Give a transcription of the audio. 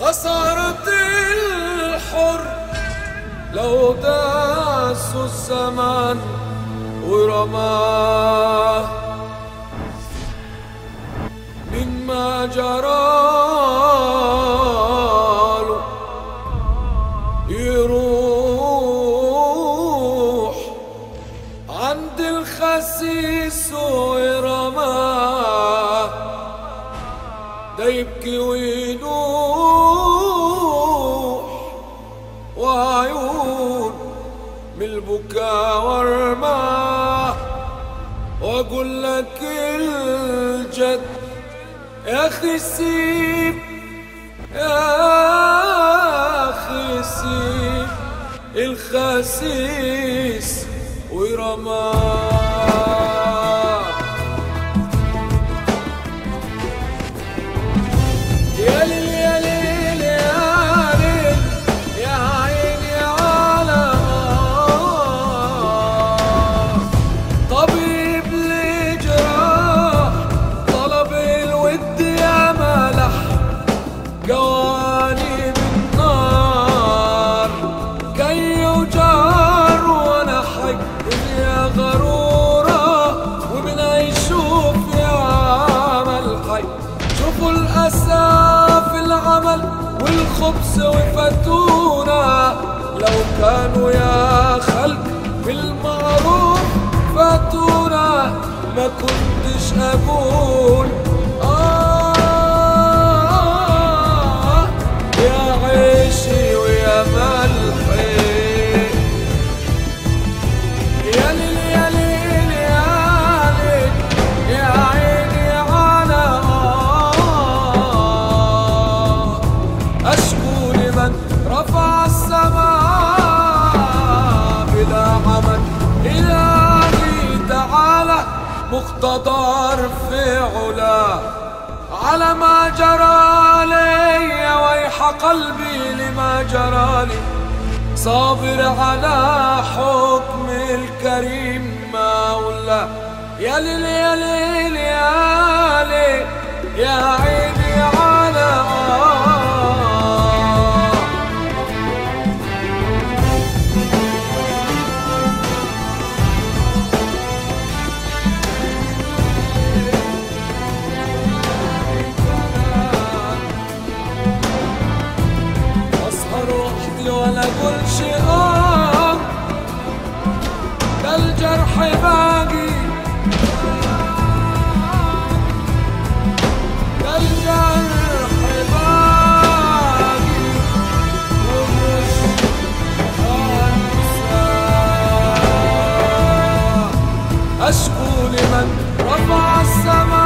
وصارت الحر. لو داسوا الزمان ورماه من ما جراله يروح. عند الخسيس ورماه ده يبكي وينوح البكاء ورماه وأقول لك الجد. يا أخي سيب يا أخي سيب الخسيس ورماه والخبز وفتونا لو كانوا يا خلق بالمعروف فاتونا ما كنتش أقول مقتدر في علاه على ما جرى لي ويح قلبي لما جرى لي. صابر على حكم الكريم مولى يا ليل يا ليل يا ليل يا عيني ما نقولش آه ده الجرح باقي. ده الجرح باقي أشكو لمن رفع السماء.